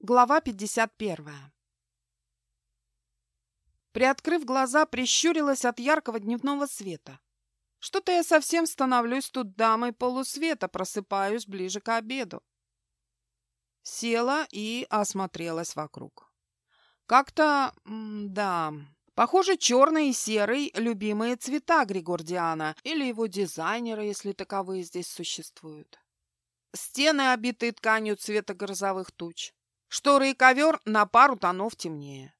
Глава 51. Приоткрыв глаза, прищурилась от яркого дневного света. Что-то я совсем становлюсь тут дамой полусвета, просыпаюсь ближе к обеду. Села и осмотрелась вокруг. Как-то, да, похоже, черный и серый — любимые цвета Григордиана или его дизайнера, если таковые здесь существуют. Стены, обитые тканью цвета грозовых туч. Шторы и ковер на пару тонов темнее.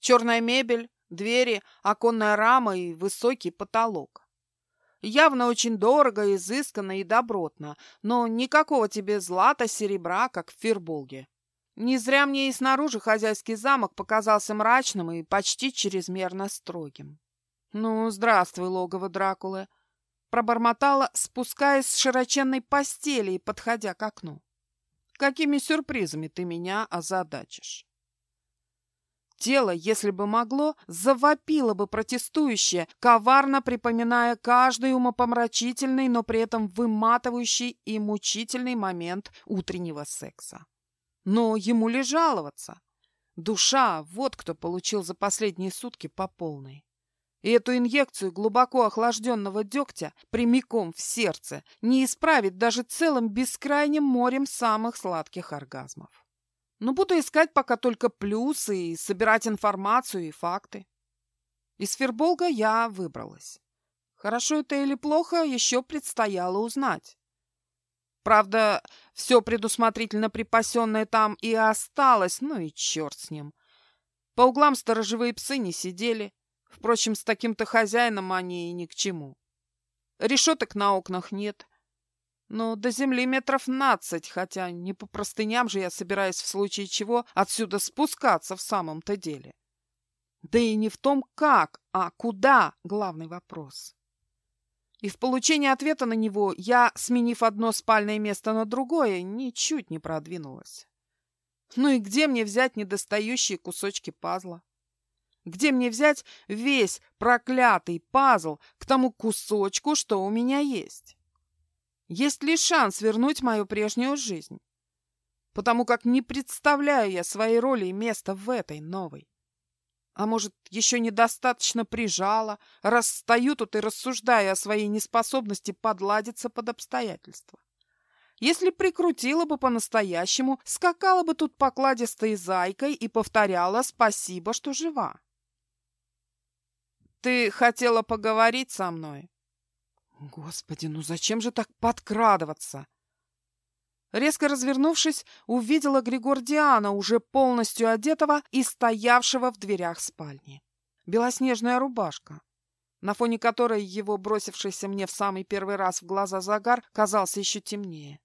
Черная мебель, двери, оконная рама и высокий потолок. Явно очень дорого, изысканно и добротно, но никакого тебе злата, серебра, как в Фирболге. Не зря мне и снаружи хозяйский замок показался мрачным и почти чрезмерно строгим. «Ну, здравствуй, логово Дракулы!» Пробормотала, спускаясь с широченной постели и подходя к окну. Какими сюрпризами ты меня озадачишь? Тело, если бы могло, завопило бы протестующее, коварно припоминая каждый умопомрачительный, но при этом выматывающий и мучительный момент утреннего секса. Но ему ли жаловаться? Душа, вот кто получил за последние сутки по полной. И эту инъекцию глубоко охлажденного дегтя прямиком в сердце не исправить даже целым бескрайним морем самых сладких оргазмов. Но буду искать пока только плюсы и собирать информацию и факты. Из Ферболга я выбралась. Хорошо это или плохо, еще предстояло узнать. Правда, все предусмотрительно припасенное там и осталось, ну и черт с ним. По углам сторожевые псы не сидели, Впрочем, с таким-то хозяином они и ни к чему. Решеток на окнах нет. Но до земли метров нацать, хотя не по простыням же я собираюсь в случае чего отсюда спускаться в самом-то деле. Да и не в том как, а куда — главный вопрос. И в получении ответа на него я, сменив одно спальное место на другое, ничуть не продвинулась. Ну и где мне взять недостающие кусочки пазла? Где мне взять весь проклятый пазл к тому кусочку, что у меня есть? Есть ли шанс вернуть мою прежнюю жизнь? Потому как не представляю я своей роли и места в этой новой. А может, еще недостаточно прижала, раз стою тут и рассуждаю о своей неспособности подладиться под обстоятельства. Если прикрутила бы по-настоящему, скакала бы тут покладистой зайкой и повторяла «спасибо, что жива». Ты хотела поговорить со мной? Господи, ну зачем же так подкрадываться? Резко развернувшись, увидела Григордиана, уже полностью одетого и стоявшего в дверях спальни. Белоснежная рубашка, на фоне которой его бросившийся мне в самый первый раз в глаза загар казался еще темнее.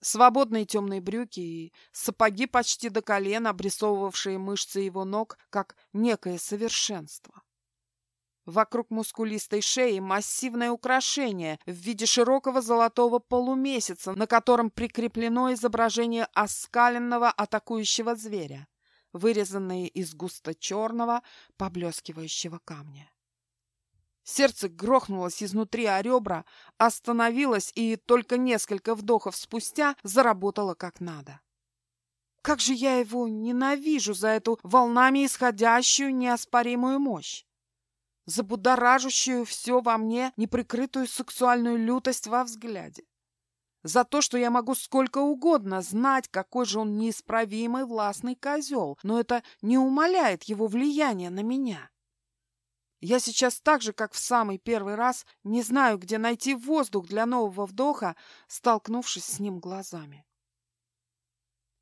Свободные темные брюки и сапоги почти до колена, обрисовывавшие мышцы его ног, как некое совершенство. Вокруг мускулистой шеи массивное украшение в виде широкого золотого полумесяца, на котором прикреплено изображение оскаленного атакующего зверя, вырезанное из густо-черного поблескивающего камня. Сердце грохнулось изнутри о ребра, остановилось и только несколько вдохов спустя заработало как надо. Как же я его ненавижу за эту волнами исходящую неоспоримую мощь! За будоражащую все во мне неприкрытую сексуальную лютость во взгляде. За то, что я могу сколько угодно знать, какой же он неисправимый властный козел, но это не умаляет его влияния на меня. Я сейчас так же, как в самый первый раз, не знаю, где найти воздух для нового вдоха, столкнувшись с ним глазами.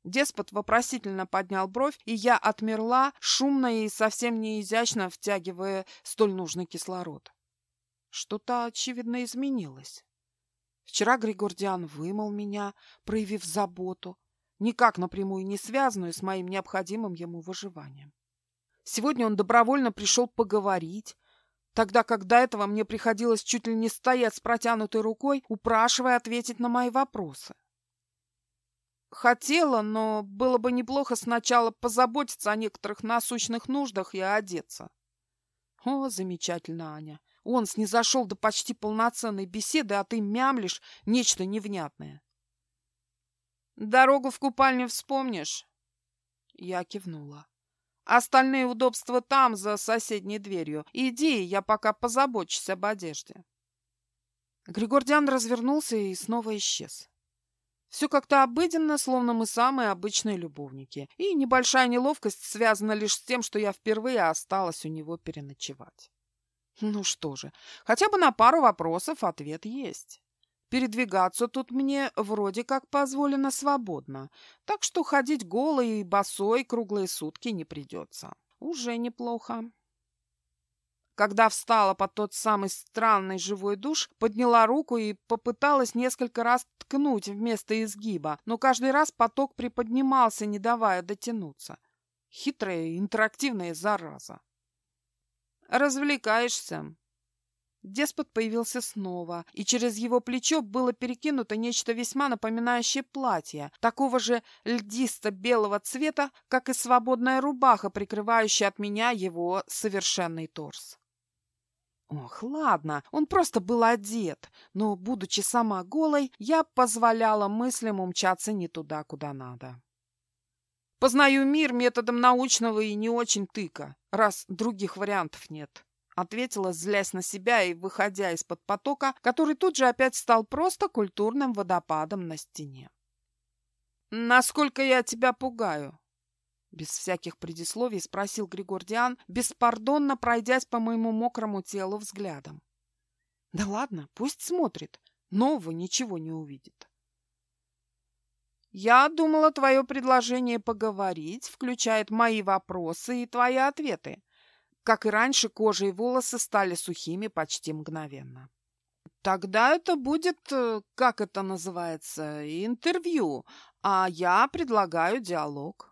Деспот вопросительно поднял бровь, и я отмерла, шумно и совсем неизящно втягивая столь нужный кислород. Что-то, очевидно, изменилось. Вчера Григордиан вымыл меня, проявив заботу, никак напрямую не связанную с моим необходимым ему выживанием. Сегодня он добровольно пришел поговорить, тогда как до этого мне приходилось чуть ли не стоять с протянутой рукой, упрашивая ответить на мои вопросы. Хотела, но было бы неплохо сначала позаботиться о некоторых насущных нуждах и одеться. О, замечательно, Аня. Он снизошел до почти полноценной беседы, а ты мямлишь нечто невнятное. Дорогу в купальню вспомнишь? Я кивнула. Остальные удобства там, за соседней дверью. Иди, я пока позабочусь об одежде. Григордиан развернулся и снова исчез. Все как-то обыденно, словно мы самые обычные любовники. И небольшая неловкость связана лишь с тем, что я впервые осталась у него переночевать. Ну что же, хотя бы на пару вопросов ответ есть. Передвигаться тут мне вроде как позволено свободно, так что ходить голой и босой круглые сутки не придется. Уже неплохо. Когда встала под тот самый странный живой душ, подняла руку и попыталась несколько раз ткнуть вместо изгиба, но каждый раз поток приподнимался, не давая дотянуться. Хитрая интерактивная зараза. «Развлекаешься?» Деспот появился снова, и через его плечо было перекинуто нечто весьма напоминающее платье, такого же льдисто-белого цвета, как и свободная рубаха, прикрывающая от меня его совершенный торс. Ох, ладно, он просто был одет, но, будучи сама голой, я позволяла мыслям умчаться не туда, куда надо. Познаю мир методом научного и не очень тыка, раз других вариантов нет. Ответила, злясь на себя и выходя из-под потока, который тут же опять стал просто культурным водопадом на стене. «Насколько я тебя пугаю?» Без всяких предисловий спросил Григордиан, беспардонно пройдясь по моему мокрому телу взглядом. Да ладно, пусть смотрит, нового ничего не увидит. Я думала, твое предложение поговорить включает мои вопросы и твои ответы. Как и раньше, кожа и волосы стали сухими почти мгновенно. Тогда это будет, э, как это называется, интервью, а я предлагаю диалог.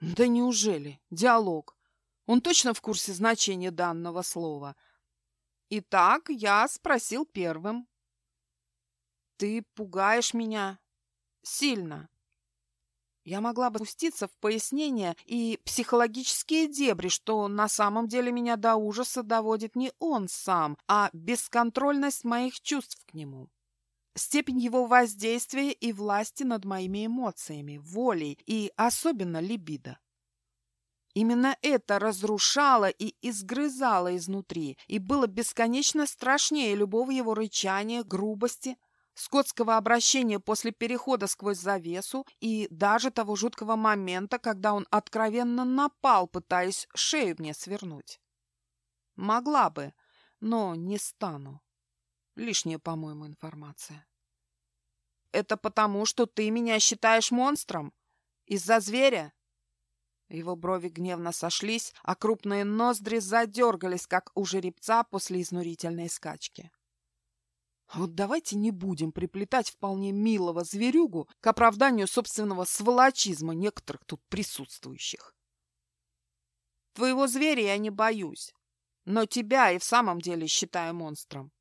Да неужели? Диалог. Он точно в курсе значения данного слова. Итак, я спросил первым. Ты пугаешь меня сильно. Я могла бы спуститься в пояснение и психологические дебри, что на самом деле меня до ужаса доводит не он сам, а бесконтрольность моих чувств к нему степень его воздействия и власти над моими эмоциями, волей и особенно либидо. Именно это разрушало и изгрызало изнутри, и было бесконечно страшнее любого его рычания, грубости, скотского обращения после перехода сквозь завесу и даже того жуткого момента, когда он откровенно напал, пытаясь шею мне свернуть. Могла бы, но не стану. Лишняя, по-моему, информация. Это потому, что ты меня считаешь монстром? Из-за зверя? Его брови гневно сошлись, а крупные ноздри задергались, как у жеребца после изнурительной скачки. Вот давайте не будем приплетать вполне милого зверюгу к оправданию собственного сволочизма некоторых тут присутствующих. Твоего зверя я не боюсь, но тебя и в самом деле считаю монстром.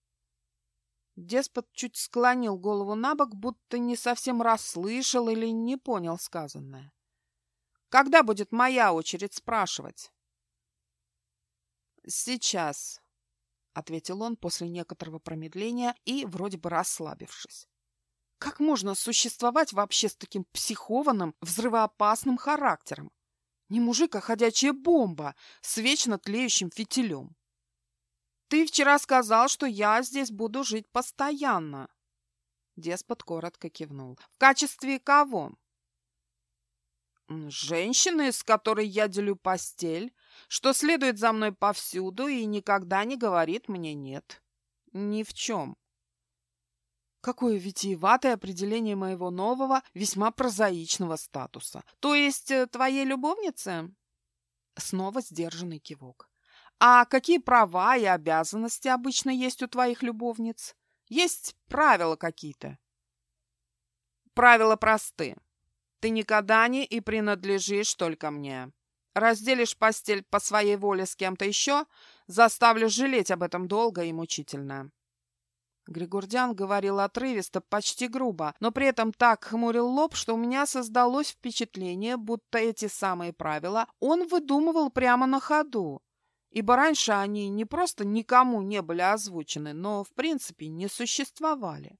Деспот чуть склонил голову на бок, будто не совсем расслышал или не понял сказанное. «Когда будет моя очередь спрашивать?» «Сейчас», — ответил он после некоторого промедления и вроде бы расслабившись. «Как можно существовать вообще с таким психованным, взрывоопасным характером? Не мужик, а ходячая бомба с вечно тлеющим фитилем. Ты вчера сказал, что я здесь буду жить постоянно. Деспот коротко кивнул. В качестве кого? Женщины, с которой я делю постель, что следует за мной повсюду и никогда не говорит мне «нет». Ни в чем. Какое витиеватое определение моего нового, весьма прозаичного статуса. То есть э, твоей любовницы? Снова сдержанный кивок. А какие права и обязанности обычно есть у твоих любовниц? Есть правила какие-то? Правила просты. Ты никогда не и принадлежишь только мне. Разделишь постель по своей воле с кем-то еще, заставлю жалеть об этом долго и мучительно. Григордян говорил отрывисто, почти грубо, но при этом так хмурил лоб, что у меня создалось впечатление, будто эти самые правила он выдумывал прямо на ходу, ибо раньше они не просто никому не были озвучены, но в принципе не существовали.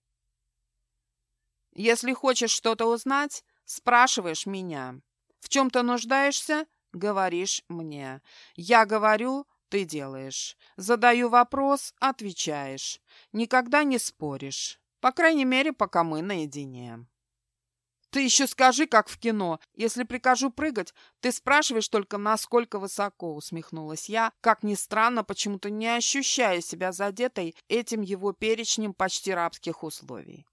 Если хочешь что-то узнать, спрашиваешь меня. В чем-то нуждаешься? Говоришь мне. Я говорю, ты делаешь. Задаю вопрос, отвечаешь. Никогда не споришь. По крайней мере, пока мы наедине. Ты еще скажи, как в кино. Если прикажу прыгать, ты спрашиваешь только, насколько высоко, усмехнулась я, как ни странно, почему-то не ощущая себя задетой этим его перечнем почти рабских условий.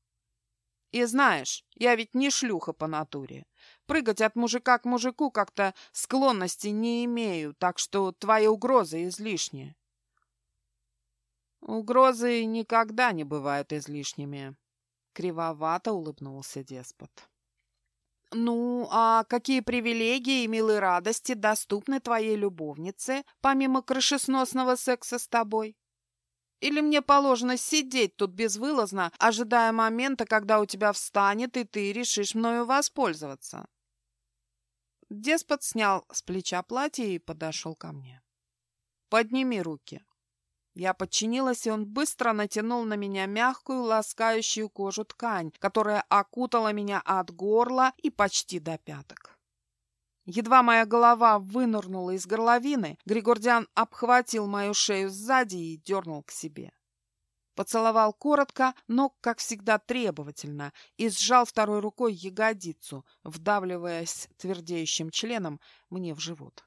И знаешь, я ведь не шлюха по натуре. Прыгать от мужика к мужику как-то склонности не имею, так что твои угрозы излишни. Угрозы никогда не бывают излишними. Кривовато улыбнулся деспот. «Ну, а какие привилегии и милые радости доступны твоей любовнице, помимо крышесносного секса с тобой? Или мне положено сидеть тут безвылазно, ожидая момента, когда у тебя встанет, и ты решишь мною воспользоваться?» Деспот снял с плеча платье и подошел ко мне. «Подними руки». Я подчинилась, и он быстро натянул на меня мягкую, ласкающую кожу ткань, которая окутала меня от горла и почти до пяток. Едва моя голова вынырнула из горловины, Григордиан обхватил мою шею сзади и дернул к себе. Поцеловал коротко, но, как всегда, требовательно, и сжал второй рукой ягодицу, вдавливаясь твердеющим членом мне в живот.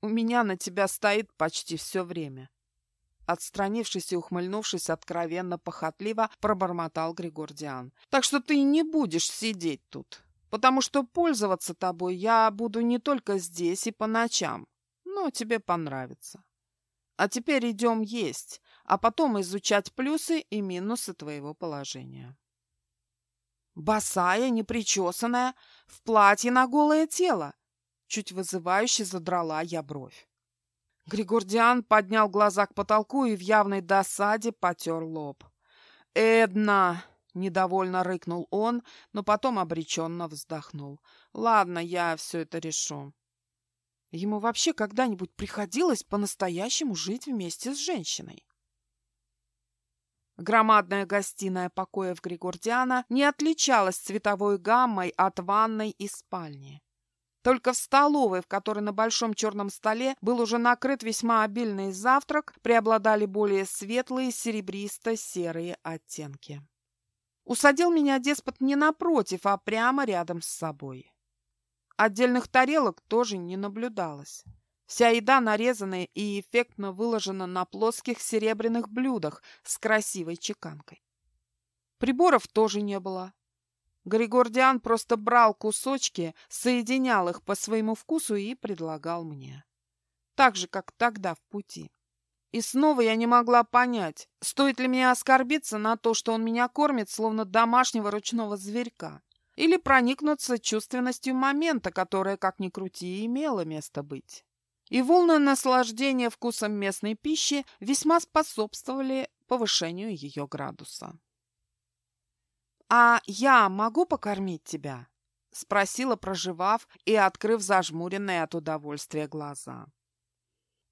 «У меня на тебя стоит почти все время», Отстранившись и ухмыльнувшись откровенно похотливо, пробормотал Григордиан. «Так что ты не будешь сидеть тут, потому что пользоваться тобой я буду не только здесь и по ночам, но тебе понравится. А теперь идем есть, а потом изучать плюсы и минусы твоего положения». Босая, непричесанная, в платье на голое тело. Чуть вызывающе задрала я бровь. Григордиан поднял глаза к потолку и в явной досаде потер лоб. «Эдна!» — недовольно рыкнул он, но потом обреченно вздохнул. «Ладно, я все это решу». Ему вообще когда-нибудь приходилось по-настоящему жить вместе с женщиной? Громадная гостиная покоев Григордиана не отличалась цветовой гаммой от ванной и спальни. Только в столовой, в которой на большом черном столе был уже накрыт весьма обильный завтрак, преобладали более светлые серебристо-серые оттенки. Усадил меня деспот не напротив, а прямо рядом с собой. Отдельных тарелок тоже не наблюдалось. Вся еда нарезана и эффектно выложена на плоских серебряных блюдах с красивой чеканкой. Приборов тоже не было. Григордиан просто брал кусочки, соединял их по своему вкусу и предлагал мне. Так же, как тогда в пути. И снова я не могла понять, стоит ли мне оскорбиться на то, что он меня кормит, словно домашнего ручного зверька, или проникнуться чувственностью момента, которая, как ни крути, имела место быть. И волны наслаждения вкусом местной пищи весьма способствовали повышению ее градуса. «А я могу покормить тебя?» — спросила, проживав и открыв зажмуренные от удовольствия глаза.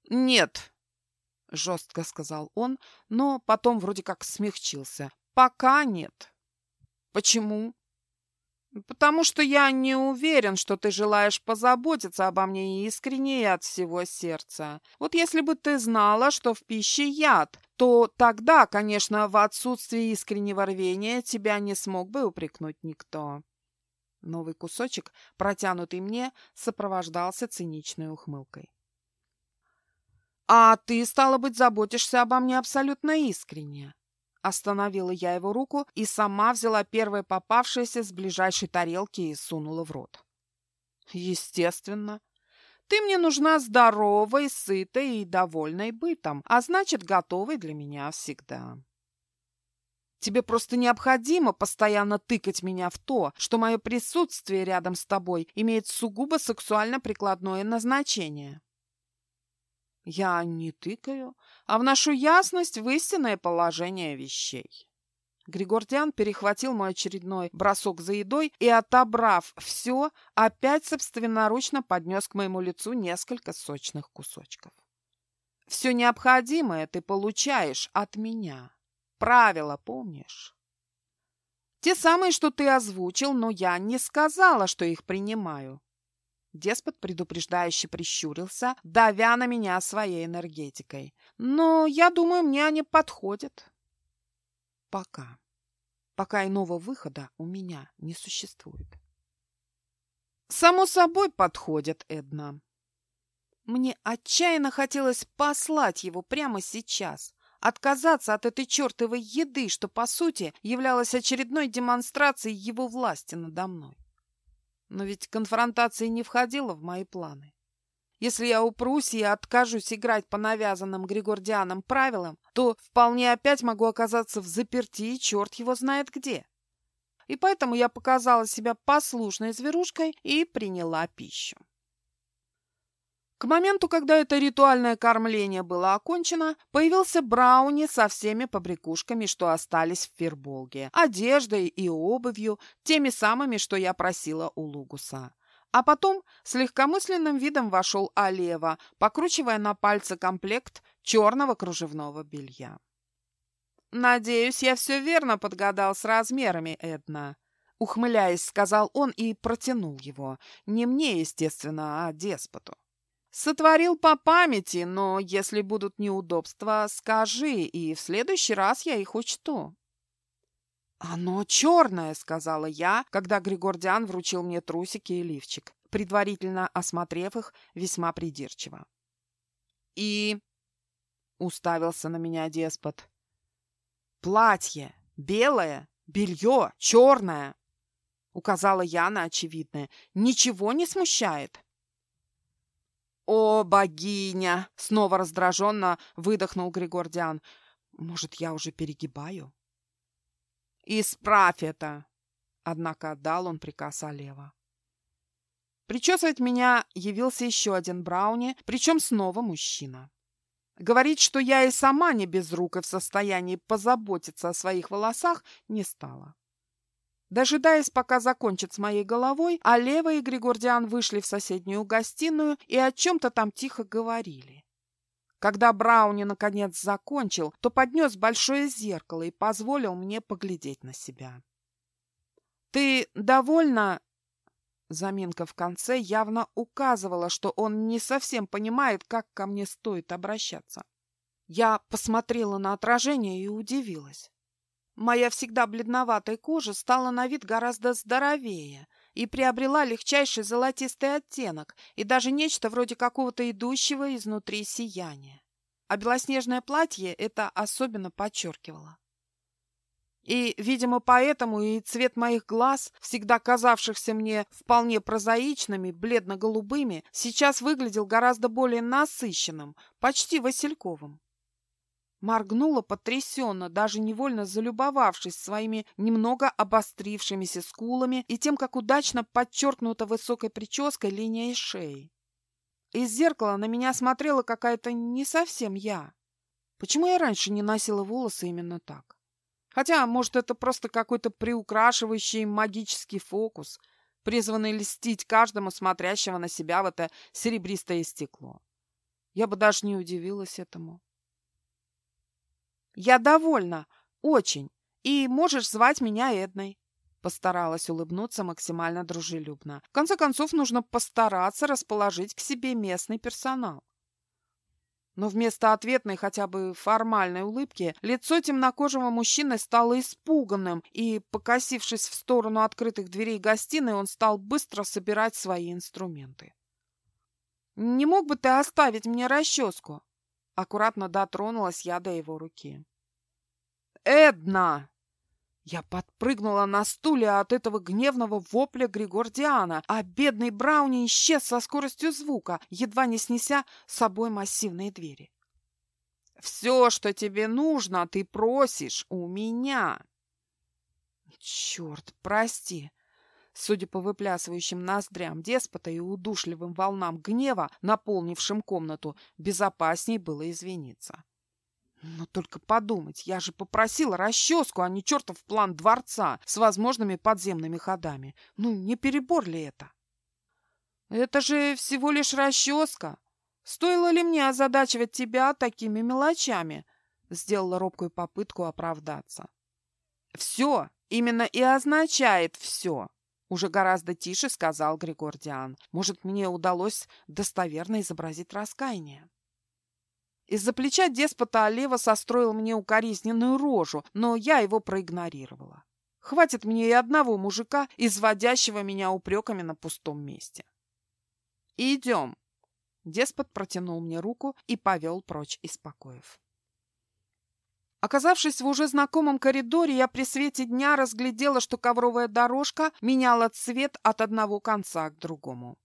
«Нет», — жестко сказал он, но потом вроде как смягчился. «Пока нет». «Почему?» «Потому что я не уверен, что ты желаешь позаботиться обо мне искренне и от всего сердца. Вот если бы ты знала, что в пище яд, то тогда, конечно, в отсутствии искреннего рвения тебя не смог бы упрекнуть никто». Новый кусочек, протянутый мне, сопровождался циничной ухмылкой. «А ты, стало быть, заботишься обо мне абсолютно искренне. Остановила я его руку и сама взяла первое попавшееся с ближайшей тарелки и сунула в рот. Естественно. Ты мне нужна здоровой, сытой и довольной бытом, а значит, готовой для меня всегда. Тебе просто необходимо постоянно тыкать меня в то, что мое присутствие рядом с тобой имеет сугубо сексуально-прикладное назначение. Я не тыкаю, а вношу ясность в истинное положение вещей. Григордиан перехватил мой очередной бросок за едой и, отобрав все, опять собственноручно поднес к моему лицу несколько сочных кусочков. «Все необходимое ты получаешь от меня. Правила помнишь?» «Те самые, что ты озвучил, но я не сказала, что их принимаю. Деспот предупреждающе прищурился, давя на меня своей энергетикой. Но я думаю, мне они подходят. Пока. Пока иного выхода у меня не существует. Само собой подходят, Эдна. Мне отчаянно хотелось послать его прямо сейчас, отказаться от этой чертовой еды, что, по сути, являлась очередной демонстрацией его власти надо мной. Но ведь конфронтация не входила в мои планы. Если я упрусь и откажусь играть по навязанным Григордианам правилам, то вполне опять могу оказаться в заперти, и черт его знает где. И поэтому я показала себя послушной зверушкой и приняла пищу. К моменту, когда это ритуальное кормление было окончено, появился Брауни со всеми побрякушками, что остались в Ферболге, одеждой и обувью, теми самыми, что я просила у Лугуса. А потом с легкомысленным видом вошел Алева, покручивая на пальце комплект черного кружевного белья. «Надеюсь, я все верно подгадал с размерами, Эдна», — ухмыляясь, сказал он и протянул его. Не мне, естественно, а деспоту. Сотворил по памяти, но если будут неудобства, скажи, и в следующий раз я их учту. «Оно черное», — сказала я, когда Григордиан вручил мне трусики и лифчик, предварительно осмотрев их весьма придирчиво. «И...» — уставился на меня деспот. «Платье белое, белье черное», — указала я на очевидное. «Ничего не смущает?» «О, богиня!» — снова раздраженно выдохнул Григордиан. «Может, я уже перегибаю?» «Исправь это!» Однако отдал он приказ Алева. Причесывать меня явился еще один Брауни, причем снова мужчина. Говорить, что я и сама не без рук и в состоянии позаботиться о своих волосах, не стала. Дожидаясь, пока закончит с моей головой, а и Григордиан вышли в соседнюю гостиную и о чем-то там тихо говорили. Когда Брауни наконец закончил, то поднес большое зеркало и позволил мне поглядеть на себя. «Ты довольна?» Заминка в конце явно указывала, что он не совсем понимает, как ко мне стоит обращаться. Я посмотрела на отражение и удивилась. Моя всегда бледноватая кожа стала на вид гораздо здоровее и приобрела легчайший золотистый оттенок и даже нечто вроде какого-то идущего изнутри сияния. А белоснежное платье это особенно подчеркивало. И, видимо, поэтому и цвет моих глаз, всегда казавшихся мне вполне прозаичными, бледно-голубыми, сейчас выглядел гораздо более насыщенным, почти васильковым. Моргнула потрясенно, даже невольно залюбовавшись своими немного обострившимися скулами и тем, как удачно подчеркнута высокой прической линия шеи. Из зеркала на меня смотрела какая-то не совсем я. Почему я раньше не носила волосы именно так? Хотя, может, это просто какой-то приукрашивающий магический фокус, призванный льстить каждому смотрящего на себя в это серебристое стекло. Я бы даже не удивилась этому. «Я довольна. Очень. И можешь звать меня Эдной». Постаралась улыбнуться максимально дружелюбно. В конце концов, нужно постараться расположить к себе местный персонал. Но вместо ответной хотя бы формальной улыбки лицо темнокожего мужчины стало испуганным, и, покосившись в сторону открытых дверей гостиной, он стал быстро собирать свои инструменты. «Не мог бы ты оставить мне расческу?» Аккуратно дотронулась я до его руки. «Эдна!» Я подпрыгнула на стуле от этого гневного вопля Григордиана, а бедный Брауни исчез со скоростью звука, едва не снеся с собой массивные двери. «Все, что тебе нужно, ты просишь у меня!» «Черт, прости!» Судя по выплясывающим ноздрям деспота и удушливым волнам гнева, наполнившим комнату, безопасней было извиниться. Но только подумать, я же попросила расческу, а не чертов план дворца с возможными подземными ходами. Ну, не перебор ли это? Это же всего лишь расческа. Стоило ли мне озадачивать тебя такими мелочами? Сделала робкую попытку оправдаться. Все именно и означает все. Уже гораздо тише сказал Григордиан. Может, мне удалось достоверно изобразить раскаяние. Из-за плеча деспота Олева состроил мне укоризненную рожу, но я его проигнорировала. Хватит мне и одного мужика, изводящего меня упреками на пустом месте. «Идем!» Деспот протянул мне руку и повел прочь из покоев. Оказавшись в уже знакомом коридоре, я при свете дня разглядела, что ковровая дорожка меняла цвет от одного конца к другому.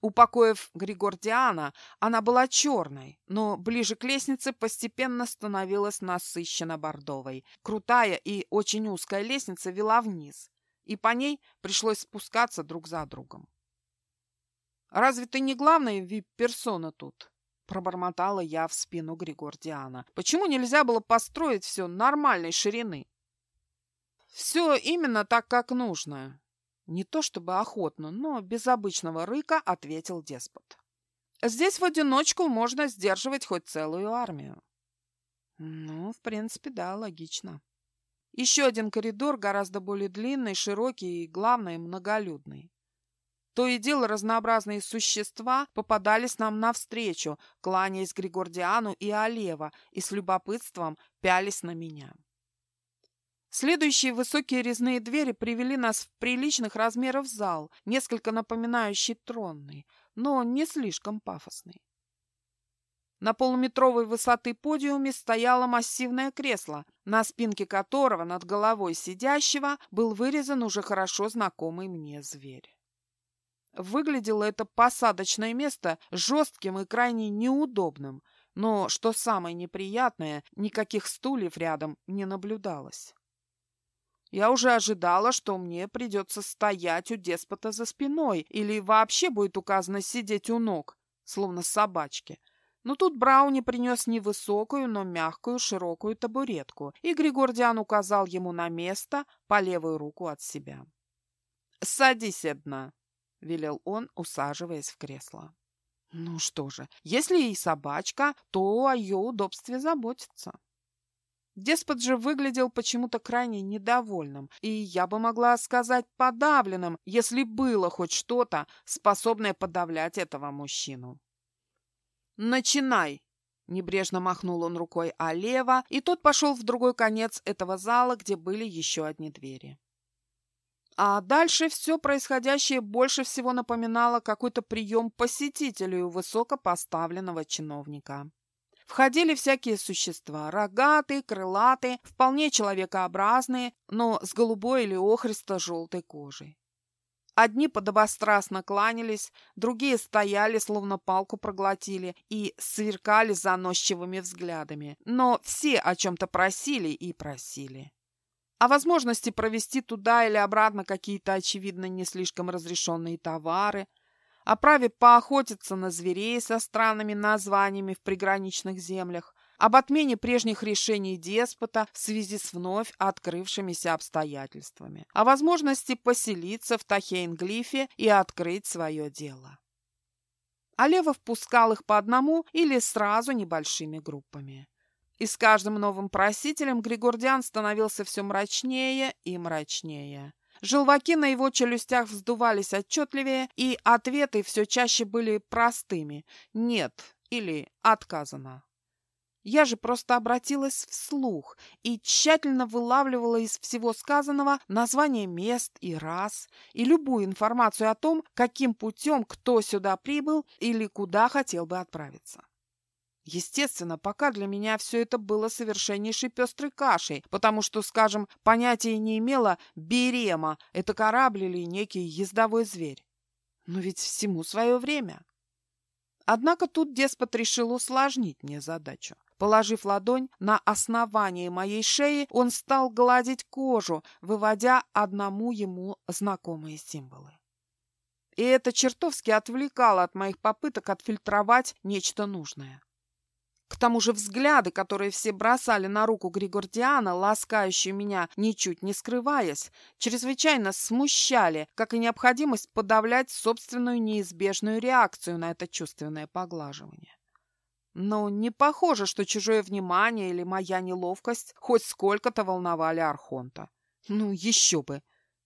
У покоев Григордиана она была черной, но ближе к лестнице постепенно становилась насыщенно бордовой. Крутая и очень узкая лестница вела вниз, и по ней пришлось спускаться друг за другом. «Разве ты не главная вип-персона тут?» Пробормотала я в спину Григордиана. Почему нельзя было построить все нормальной ширины? Все именно так, как нужно. Не то чтобы охотно, но без обычного рыка ответил деспот. Здесь в одиночку можно сдерживать хоть целую армию. Ну, в принципе, да, логично. Еще один коридор, гораздо более длинный, широкий и, главное, многолюдный. То и дело разнообразные существа попадались нам навстречу, кланяясь Григордиану и Олева, и с любопытством пялись на меня. Следующие высокие резные двери привели нас в приличных размеров зал, несколько напоминающий тронный, но не слишком пафосный. На полуметровой высоты подиуме стояло массивное кресло, на спинке которого над головой сидящего был вырезан уже хорошо знакомый мне зверь. Выглядело это посадочное место жестким и крайне неудобным, но, что самое неприятное, никаких стульев рядом не наблюдалось. Я уже ожидала, что мне придется стоять у деспота за спиной или вообще будет указано сидеть у ног, словно собачки. Но тут Брауни принес невысокую, но мягкую, широкую табуретку, и Григордиан указал ему на место по левую руку от себя. «Садись, Эдна», — велел он, усаживаясь в кресло. «Ну что же, если и собачка, то о ее удобстве заботится». Деспот же выглядел почему-то крайне недовольным, и я бы могла сказать подавленным, если было хоть что-то, способное подавлять этого мужчину. «Начинай!» — небрежно махнул он рукой Олева, и тот пошел в другой конец этого зала, где были еще одни двери. А дальше все происходящее больше всего напоминало какой-то прием посетителю высокопоставленного чиновника. Входили всякие существа – рогатые, крылатые, вполне человекообразные, но с голубой или охристо-желтой кожей. Одни подобострастно кланялись, другие стояли, словно палку проглотили, и сверкали заносчивыми взглядами, но все о чем-то просили и просили о возможности провести туда или обратно какие-то, очевидно, не слишком разрешенные товары, о праве поохотиться на зверей со странными названиями в приграничных землях, об отмене прежних решений деспота в связи с вновь открывшимися обстоятельствами, о возможности поселиться в Тахейн-Глифе и открыть свое дело. Алева впускал их по одному или сразу небольшими группами. И с каждым новым просителем Григордиан становился все мрачнее и мрачнее. Желваки на его челюстях вздувались отчетливее, и ответы все чаще были простыми «нет» или «отказано». Я же просто обратилась вслух и тщательно вылавливала из всего сказанного название мест и рас, и любую информацию о том, каким путем кто сюда прибыл или куда хотел бы отправиться. Естественно, пока для меня все это было совершеннейшей пестрой кашей, потому что, скажем, понятия не имела берема – это корабль или некий ездовой зверь. Но ведь всему свое время. Однако тут деспот решил усложнить мне задачу. Положив ладонь на основание моей шеи, он стал гладить кожу, выводя одному ему знакомые символы. И это чертовски отвлекало от моих попыток отфильтровать нечто нужное. К тому же взгляды, которые все бросали на руку Григордиана, ласкающую меня, ничуть не скрываясь, чрезвычайно смущали, как и необходимость подавлять собственную неизбежную реакцию на это чувственное поглаживание. Но не похоже, что чужое внимание или моя неловкость хоть сколько-то волновали Архонта. Ну, еще бы!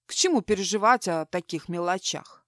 К чему переживать о таких мелочах?